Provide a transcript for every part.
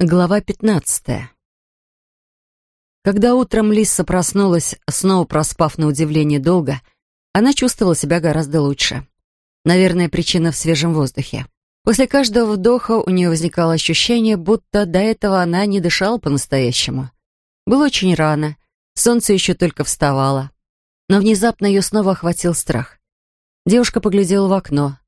Глава пятнадцатая. Когда утром Лиса проснулась, снова проспав на удивление долго, она чувствовала себя гораздо лучше. Наверное, причина в свежем воздухе. После каждого вдоха у нее возникало ощущение, будто до этого она не дышала по-настоящему. Было очень рано, солнце еще только вставало. Но внезапно ее снова охватил страх. Девушка поглядела в окно.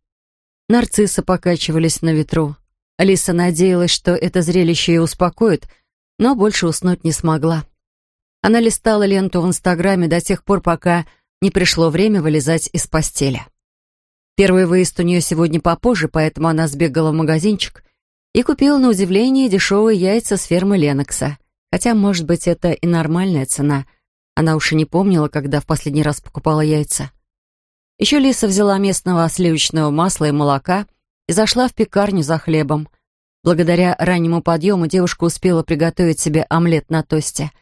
Нарциссы покачивались на ветру. Алиса надеялась, что это зрелище ее успокоит, но больше уснуть не смогла. Она листала ленту в Инстаграме до тех пор, пока не пришло время вылезать из постели. Первый выезд у нее сегодня попозже, поэтому она сбегала в магазинчик и купила на удивление дешевые яйца с фермы Ленокса. Хотя, может быть, это и нормальная цена. Она уж и не помнила, когда в последний раз покупала яйца. Еще Лиса взяла местного сливочного масла и молока — и зашла в пекарню за хлебом. Благодаря раннему подъему девушка успела приготовить себе омлет на тосте.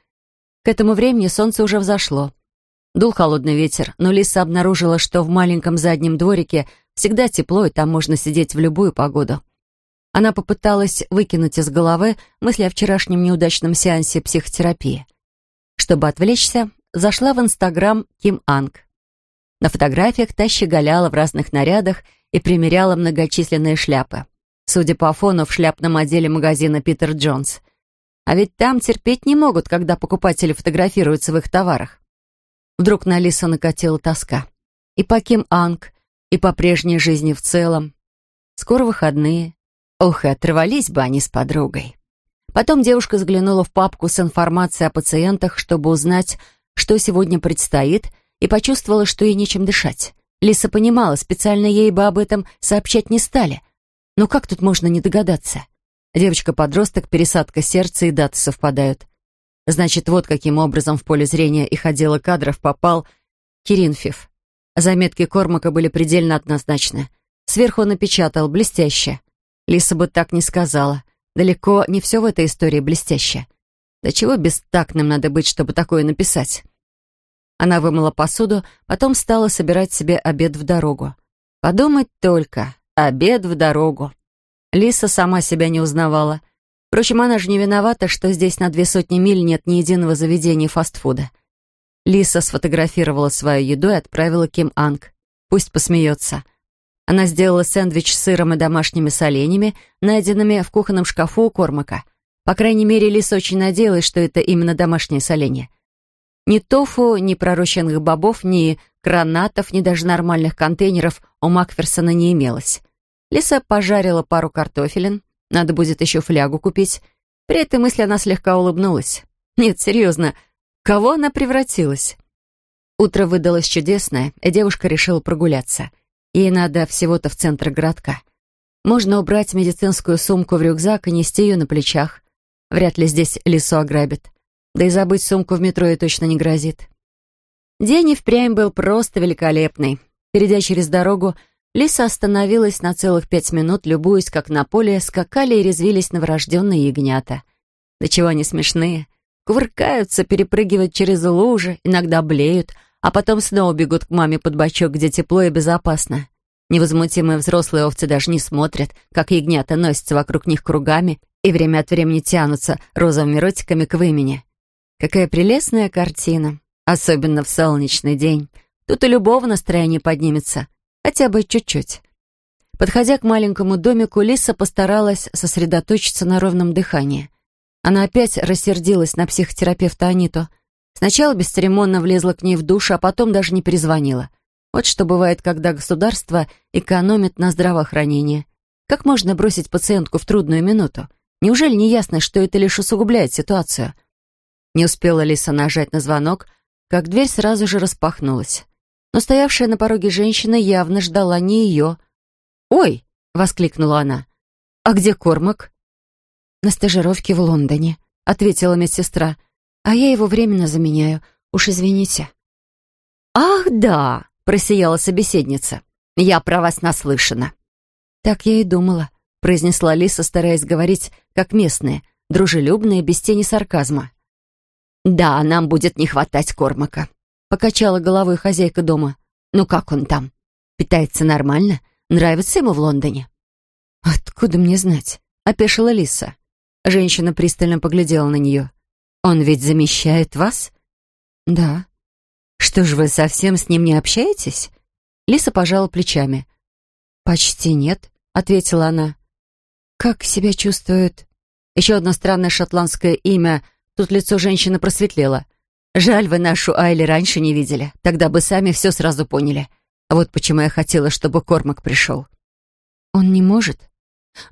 К этому времени солнце уже взошло. Дул холодный ветер, но Лиса обнаружила, что в маленьком заднем дворике всегда тепло, и там можно сидеть в любую погоду. Она попыталась выкинуть из головы мысли о вчерашнем неудачном сеансе психотерапии. Чтобы отвлечься, зашла в Инстаграм Ким Анг. На фотографиях та щеголяла в разных нарядах и примеряла многочисленные шляпы. Судя по фону, в шляпном отделе магазина «Питер Джонс». А ведь там терпеть не могут, когда покупатели фотографируются в их товарах. Вдруг на Лису накатила тоска. И по Ким Анг, и по прежней жизни в целом. Скоро выходные. Ох, и отрывались бы они с подругой. Потом девушка заглянула в папку с информацией о пациентах, чтобы узнать, что сегодня предстоит, и почувствовала, что ей нечем дышать. Лиса понимала, специально ей бы об этом сообщать не стали. Но как тут можно не догадаться? Девочка-подросток, пересадка сердца и даты совпадают. Значит, вот каким образом в поле зрения их отдела кадров попал Киринфев. Заметки Кормака были предельно однозначны. Сверху он напечатал «блестяще». Лиса бы так не сказала. Далеко не все в этой истории блестяще. Да чего бестактным надо быть, чтобы такое написать? Она вымыла посуду, потом стала собирать себе обед в дорогу. Подумать только, обед в дорогу. Лиса сама себя не узнавала. Впрочем, она же не виновата, что здесь на две сотни миль нет ни единого заведения фастфуда. Лиса сфотографировала свою еду и отправила Ким Анг. Пусть посмеется. Она сделала сэндвич с сыром и домашними соленьями, найденными в кухонном шкафу у Кормака. По крайней мере, Лиса очень надеялась, что это именно домашнее соленье. Ни тофу, ни пророщенных бобов, ни гранатов, ни даже нормальных контейнеров у Макферсона не имелось. Лиса пожарила пару картофелин, надо будет еще флягу купить. При этой мысли она слегка улыбнулась. Нет, серьезно, кого она превратилась? Утро выдалось чудесное, и девушка решила прогуляться. Ей надо всего-то в центр городка. Можно убрать медицинскую сумку в рюкзак и нести ее на плечах. Вряд ли здесь лесу ограбят. Да и забыть сумку в метро ей точно не грозит. День и впрямь был просто великолепный. Перейдя через дорогу, Лиса остановилась на целых пять минут, любуясь, как на поле скакали и резвились новорожденные ягнята. Да чего они смешные. Кувыркаются, перепрыгивают через лужи, иногда блеют, а потом снова бегут к маме под бочок, где тепло и безопасно. Невозмутимые взрослые овцы даже не смотрят, как ягнята носятся вокруг них кругами и время от времени тянутся розовыми ротиками к вымени. Какая прелестная картина, особенно в солнечный день. Тут и любого настроения поднимется, хотя бы чуть-чуть. Подходя к маленькому домику, Лиса постаралась сосредоточиться на ровном дыхании. Она опять рассердилась на психотерапевта Аниту. Сначала бесцеремонно влезла к ней в душ, а потом даже не перезвонила. Вот что бывает, когда государство экономит на здравоохранении. Как можно бросить пациентку в трудную минуту? Неужели не ясно, что это лишь усугубляет ситуацию? Не успела Лиса нажать на звонок, как дверь сразу же распахнулась. Но стоявшая на пороге женщина явно ждала не ее. «Ой!» — воскликнула она. «А где Кормак?» «На стажировке в Лондоне», — ответила медсестра. «А я его временно заменяю. Уж извините». «Ах, да!» — просияла собеседница. «Я про вас наслышана». «Так я и думала», — произнесла Лиса, стараясь говорить как местная, дружелюбная, без тени сарказма. «Да, нам будет не хватать Кормака», — покачала головой хозяйка дома. «Ну как он там? Питается нормально? Нравится ему в Лондоне?» «Откуда мне знать?» — опешила Лиса. Женщина пристально поглядела на нее. «Он ведь замещает вас?» «Да». «Что ж, вы совсем с ним не общаетесь?» Лиса пожала плечами. «Почти нет», — ответила она. «Как себя чувствует?» Еще одно странное шотландское имя. Тут лицо женщины просветлело. «Жаль, вы нашу Айли раньше не видели. Тогда бы сами все сразу поняли. Вот почему я хотела, чтобы Кормак пришел». «Он не может?»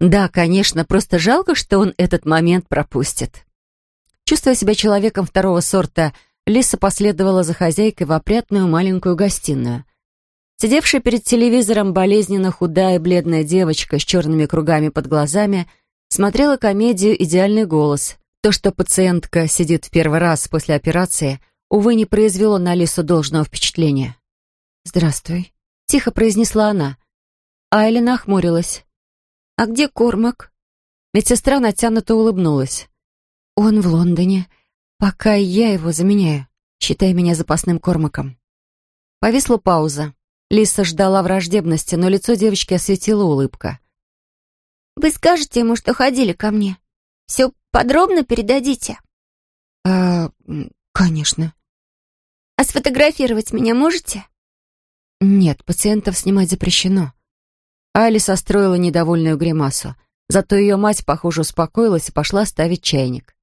«Да, конечно, просто жалко, что он этот момент пропустит». Чувствуя себя человеком второго сорта, Лиса последовала за хозяйкой в опрятную маленькую гостиную. Сидевшая перед телевизором болезненно худая бледная девочка с черными кругами под глазами смотрела комедию «Идеальный голос». То, что пациентка сидит в первый раз после операции, увы, не произвело на Лису должного впечатления. «Здравствуй», — тихо произнесла она. Айли нахмурилась. «А где Кормак?» Медсестра натянуто улыбнулась. «Он в Лондоне. Пока я его заменяю, считай меня запасным Кормаком». Повисла пауза. Лиса ждала враждебности, но лицо девочки осветила улыбка. «Вы скажете ему, что ходили ко мне? Все подробно передадите?» «А, конечно». «А сфотографировать меня можете?» «Нет, пациентов снимать запрещено». Али состроила недовольную гримасу. Зато ее мать, похоже, успокоилась и пошла ставить чайник.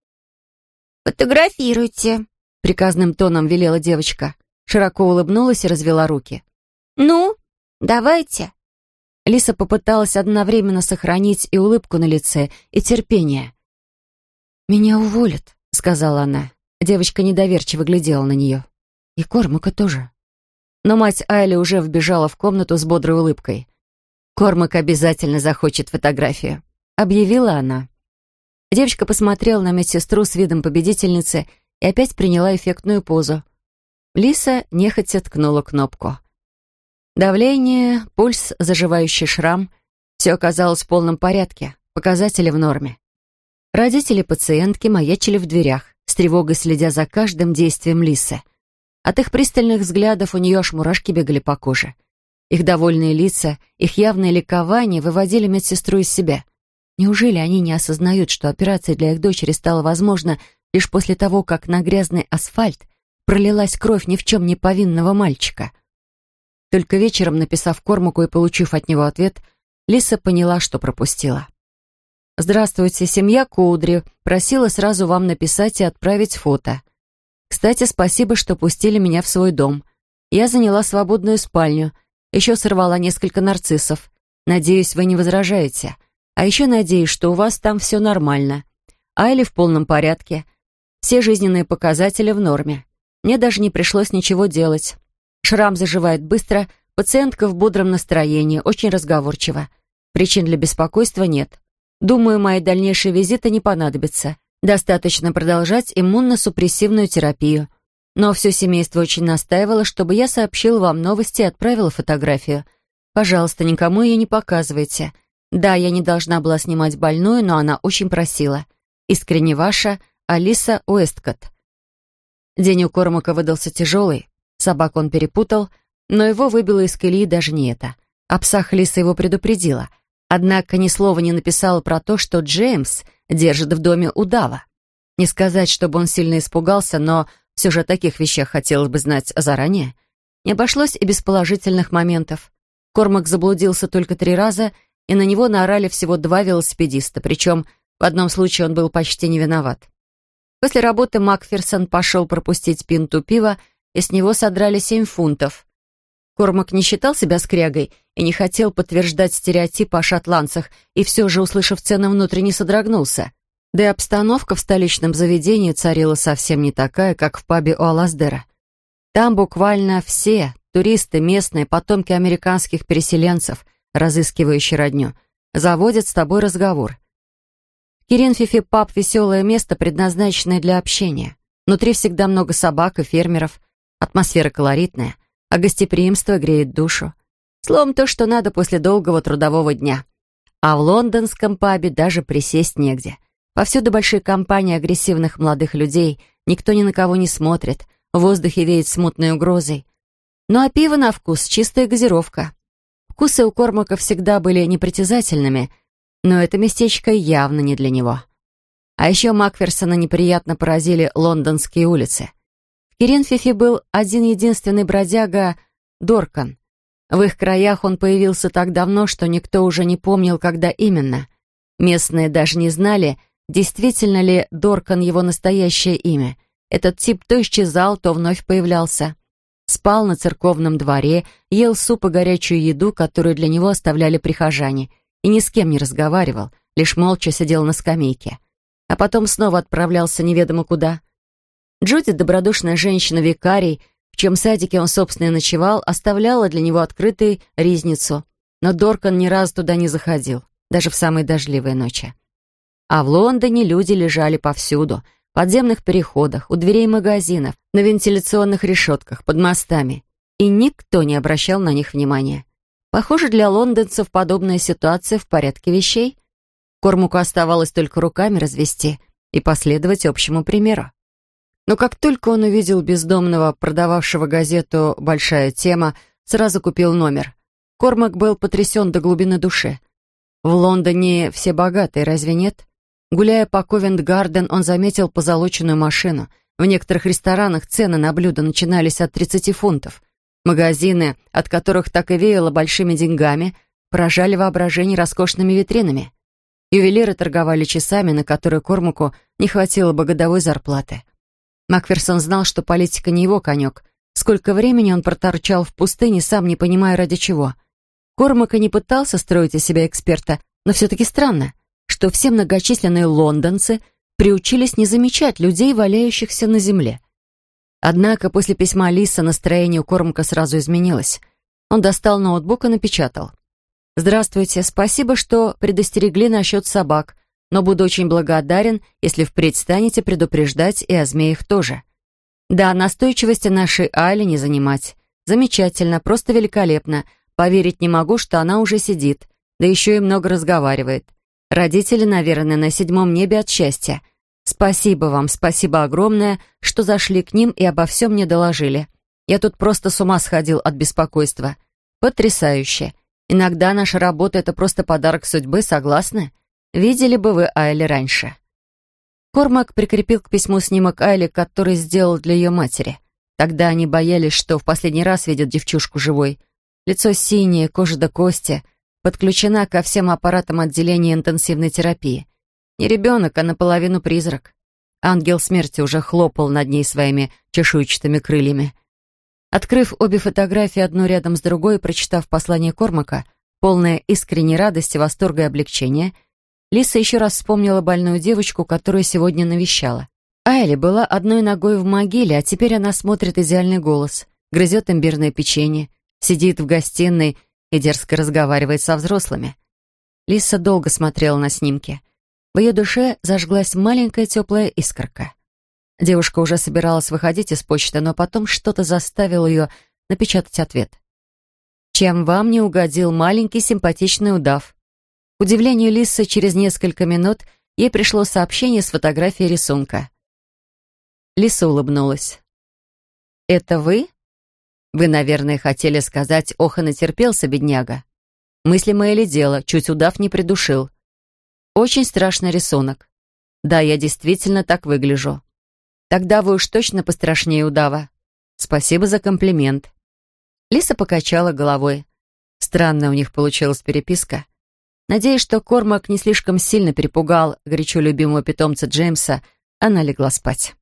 «Фотографируйте», — приказным тоном велела девочка. Широко улыбнулась и развела руки. «Ну, давайте». Лиса попыталась одновременно сохранить и улыбку на лице, и терпение. «Меня уволят», — сказала она. Девочка недоверчиво глядела на нее. «И Кормака тоже». Но мать Айли уже вбежала в комнату с бодрой улыбкой. «Кормак обязательно захочет фотографию», — объявила она. Девочка посмотрела на медсестру с видом победительницы и опять приняла эффектную позу. Лиса нехотя ткнула кнопку. Давление, пульс, заживающий шрам — все оказалось в полном порядке, показатели в норме. Родители пациентки маячили в дверях, с тревогой следя за каждым действием Лисы. От их пристальных взглядов у нее аж мурашки бегали по коже. Их довольные лица, их явное ликование выводили медсестру из себя. Неужели они не осознают, что операция для их дочери стала возможна лишь после того, как на грязный асфальт пролилась кровь ни в чем не повинного мальчика — только вечером, написав Кормаку и получив от него ответ, Лиса поняла, что пропустила. «Здравствуйте, семья Коудри. Просила сразу вам написать и отправить фото. Кстати, спасибо, что пустили меня в свой дом. Я заняла свободную спальню. Еще сорвала несколько нарциссов. Надеюсь, вы не возражаете. А еще надеюсь, что у вас там все нормально. Айли в полном порядке. Все жизненные показатели в норме. Мне даже не пришлось ничего делать. Шрам заживает быстро, пациентка в бодром настроении, очень разговорчива. Причин для беспокойства нет. Думаю, мои дальнейшие визиты не понадобятся. Достаточно продолжать иммуносупрессивную терапию. Но все семейство очень настаивало, чтобы я сообщил вам новости и отправила фотографию. Пожалуйста, никому ее не показывайте. Да, я не должна была снимать больную, но она очень просила. Искренне ваша Алиса Уэсткотт. День у Кормака выдался тяжелый. Собак он перепутал, но его выбило из колеи даже не это. О псах Лиса его предупредила. Однако ни слова не написала про то, что Джеймс держит в доме удава. Не сказать, чтобы он сильно испугался, но все же о таких вещах хотелось бы знать заранее. Не обошлось и без положительных моментов. Кормак заблудился только три раза, и на него наорали всего два велосипедиста, причем в одном случае он был почти не виноват. После работы Макферсон пошел пропустить пинту пива, и с него содрали семь фунтов. Кормак не считал себя скрягой и не хотел подтверждать стереотипы о шотландцах, и все же, услышав цену, внутренне содрогнулся. Да и обстановка в столичном заведении царила совсем не такая, как в пабе у Алаздера. Там буквально все, туристы, местные, потомки американских переселенцев, разыскивающие родню, заводят с тобой разговор. Киринфифи паб — веселое место, предназначенное для общения. Внутри всегда много собак и фермеров — Атмосфера колоритная, а гостеприимство греет душу. Словом, то, что надо после долгого трудового дня. А в лондонском пабе даже присесть негде. Повсюду большие компании агрессивных молодых людей, никто ни на кого не смотрит, в воздухе веет смутной угрозой. Ну а пиво на вкус — чистая газировка. Вкусы у Кормака всегда были непритязательными, но это местечко явно не для него. А еще Макферсона неприятно поразили лондонские улицы. В Керенфифе был один единственный бродяга Доркан. В их краях он появился так давно, что никто уже не помнил, когда именно. Местные даже не знали, действительно ли Доркан его настоящее имя. Этот тип то исчезал, то вновь появлялся. Спал на церковном дворе, ел суп и горячую еду, которую для него оставляли прихожане, и ни с кем не разговаривал, лишь молча сидел на скамейке. А потом снова отправлялся неведомо куда. Джуди, добродушная женщина-викарий, в чем садике он, собственно, и ночевал, оставляла для него открытой ризницу, но Доркан ни разу туда не заходил, даже в самые дождливые ночи. А в Лондоне люди лежали повсюду, в подземных переходах, у дверей магазинов, на вентиляционных решетках, под мостами, и никто не обращал на них внимания. Похоже, для лондонцев подобная ситуация в порядке вещей. Кормуку оставалось только руками развести и последовать общему примеру. Но как только он увидел бездомного, продававшего газету «Большая тема», сразу купил номер. Кормак был потрясен до глубины души. В Лондоне все богатые, разве нет? Гуляя по Ковент-Гарден, он заметил позолоченную машину. В некоторых ресторанах цены на блюда начинались от 30 фунтов. Магазины, от которых так и веяло большими деньгами, поражали воображение роскошными витринами. Ювелиры торговали часами, на которые Кормаку не хватило бы годовой зарплаты. Макферсон знал, что политика не его конек. Сколько времени он проторчал в пустыне, сам не понимая ради чего. Кормак и не пытался строить из себя эксперта, но все-таки странно, что все многочисленные лондонцы приучились не замечать людей, валяющихся на земле. Однако после письма Лиса настроение у Кормака сразу изменилось. Он достал ноутбук и напечатал. «Здравствуйте, спасибо, что предостерегли насчет собак но буду очень благодарен, если впредь станете предупреждать и о змеях тоже. Да, настойчивости нашей Али не занимать. Замечательно, просто великолепно. Поверить не могу, что она уже сидит, да еще и много разговаривает. Родители, наверное, на седьмом небе от счастья. Спасибо вам, спасибо огромное, что зашли к ним и обо всем мне доложили. Я тут просто с ума сходил от беспокойства. Потрясающе. Иногда наша работа — это просто подарок судьбы, согласны? Видели бы вы Айли раньше?» Кормак прикрепил к письму снимок Айли, который сделал для ее матери. Тогда они боялись, что в последний раз видят девчушку живой. Лицо синее, кожа до кости, подключена ко всем аппаратам отделения интенсивной терапии. Не ребенок, а наполовину призрак. Ангел смерти уже хлопал над ней своими чешуйчатыми крыльями. Открыв обе фотографии одну рядом с другой и прочитав послание Кормака, полное искренней радости, восторга и облегчения, Лиса еще раз вспомнила больную девочку, которую сегодня навещала. Айли была одной ногой в могиле, а теперь она смотрит идеальный голос, грызет имбирное печенье, сидит в гостиной и дерзко разговаривает со взрослыми. Лиса долго смотрела на снимки. В ее душе зажглась маленькая теплая искорка. Девушка уже собиралась выходить из почты, но потом что-то заставило ее напечатать ответ. «Чем вам не угодил маленький симпатичный удав?» Удивлению Лисы, через несколько минут ей пришло сообщение с фотографией рисунка. Лиса улыбнулась. «Это вы? Вы, наверное, хотели сказать, ох, и натерпелся, бедняга. Мыслимое ли дело, чуть удав не придушил. Очень страшный рисунок. Да, я действительно так выгляжу. Тогда вы уж точно пострашнее удава. Спасибо за комплимент». Лиса покачала головой. Странно у них получилась переписка. Надеясь, что Кормак не слишком сильно перепугал горячо любимого питомца Джеймса, она легла спать.